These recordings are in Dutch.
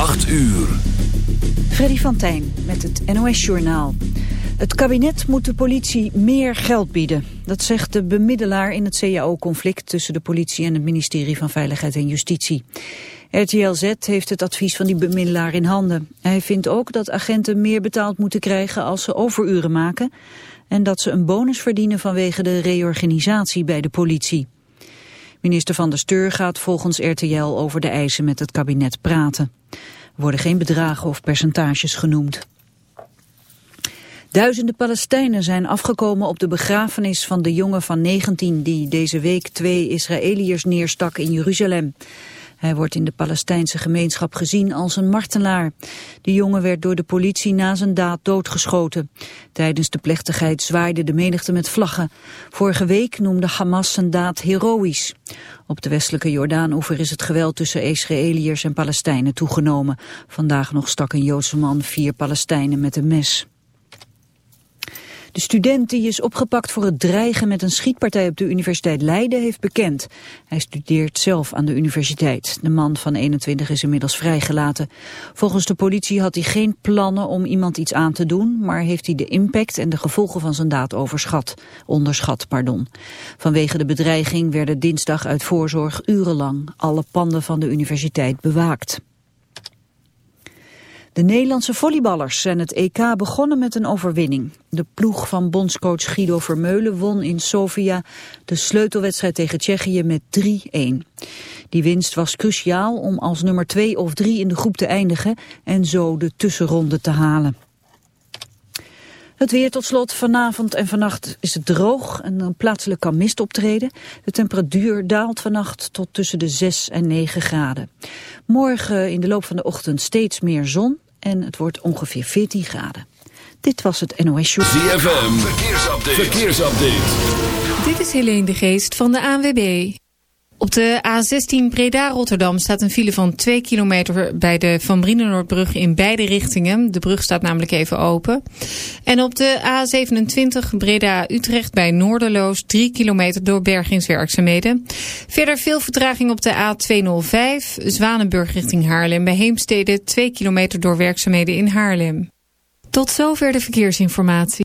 8 uur. Freddy van Tijn met het NOS-journaal. Het kabinet moet de politie meer geld bieden. Dat zegt de bemiddelaar in het CAO-conflict tussen de politie en het ministerie van Veiligheid en Justitie. RTL Z heeft het advies van die bemiddelaar in handen. Hij vindt ook dat agenten meer betaald moeten krijgen als ze overuren maken... en dat ze een bonus verdienen vanwege de reorganisatie bij de politie. Minister van der Steur gaat volgens RTL over de eisen met het kabinet praten. Er worden geen bedragen of percentages genoemd. Duizenden Palestijnen zijn afgekomen op de begrafenis van de jongen van 19 die deze week twee Israëliërs neerstak in Jeruzalem. Hij wordt in de Palestijnse gemeenschap gezien als een martelaar. De jongen werd door de politie na zijn daad doodgeschoten. Tijdens de plechtigheid zwaaide de menigte met vlaggen. Vorige week noemde Hamas zijn daad heroïs. Op de westelijke Jordaanoever is het geweld tussen Israëliërs en Palestijnen toegenomen. Vandaag nog stak een Joodse man vier Palestijnen met een mes. De student die is opgepakt voor het dreigen met een schietpartij op de Universiteit Leiden heeft bekend. Hij studeert zelf aan de universiteit. De man van 21 is inmiddels vrijgelaten. Volgens de politie had hij geen plannen om iemand iets aan te doen, maar heeft hij de impact en de gevolgen van zijn daad overschat, onderschat. Pardon. Vanwege de bedreiging werden dinsdag uit voorzorg urenlang alle panden van de universiteit bewaakt. De Nederlandse volleyballers zijn het EK begonnen met een overwinning. De ploeg van bondscoach Guido Vermeulen won in Sofia de sleutelwedstrijd tegen Tsjechië met 3-1. Die winst was cruciaal om als nummer 2 of 3 in de groep te eindigen en zo de tussenronde te halen. Het weer tot slot. Vanavond en vannacht is het droog en een plaatselijk kan mist optreden. De temperatuur daalt vannacht tot tussen de 6 en 9 graden. Morgen in de loop van de ochtend steeds meer zon en het wordt ongeveer 14 graden. Dit was het NOS Show. ZFM, verkeersupdate. verkeersupdate. Dit is Helene de Geest van de ANWB. Op de A16 Breda-Rotterdam staat een file van 2 kilometer bij de Van Brienenoordbrug in beide richtingen. De brug staat namelijk even open. En op de A27 Breda-Utrecht bij Noorderloos 3 kilometer door bergingswerkzaamheden. Verder veel vertraging op de A205 Zwanenburg richting Haarlem bij Heemstede 2 kilometer door werkzaamheden in Haarlem. Tot zover de verkeersinformatie.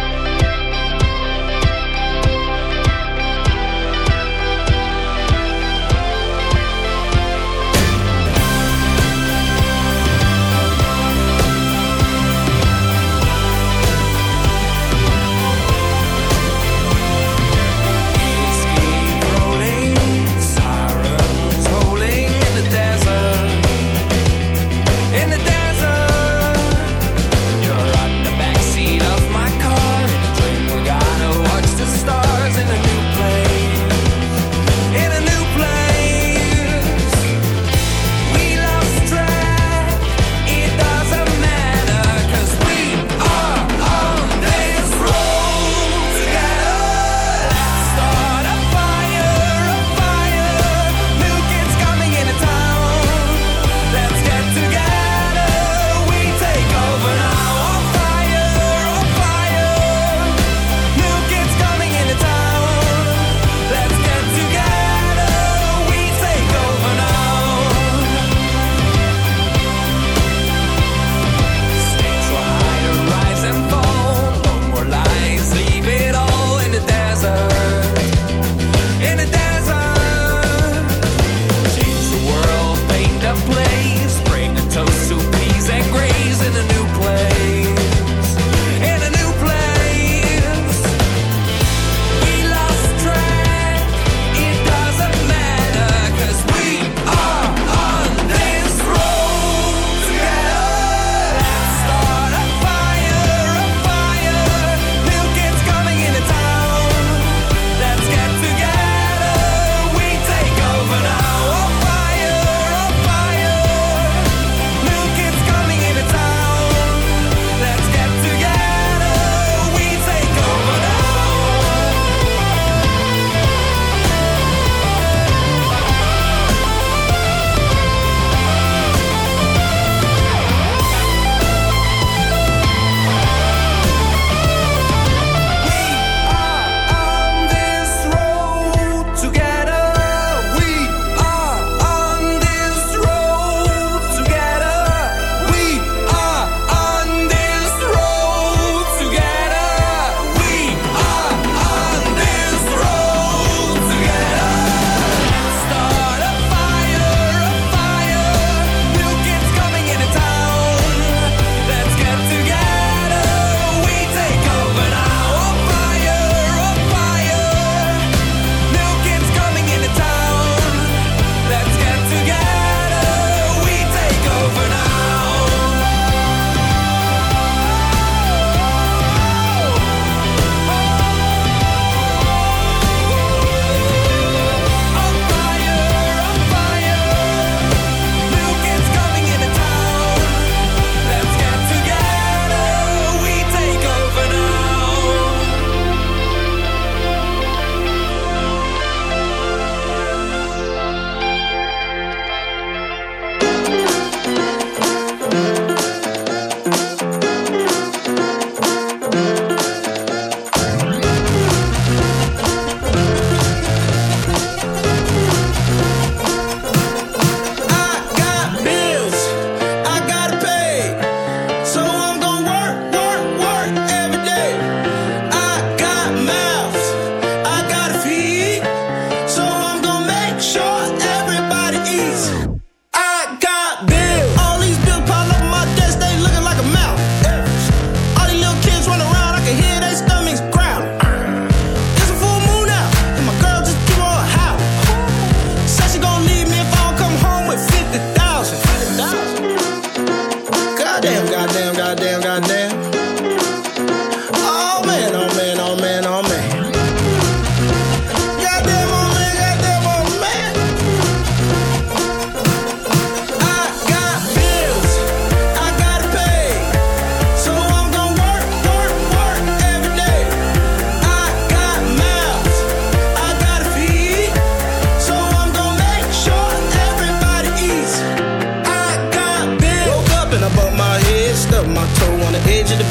Edge of the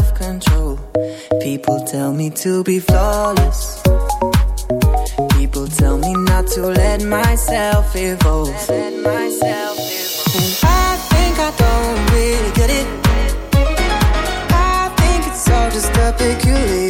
self-control. People tell me to be flawless. People tell me not to let myself evolve. And I think I don't really get it. I think it's all just a peculiar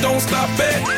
don't stop it.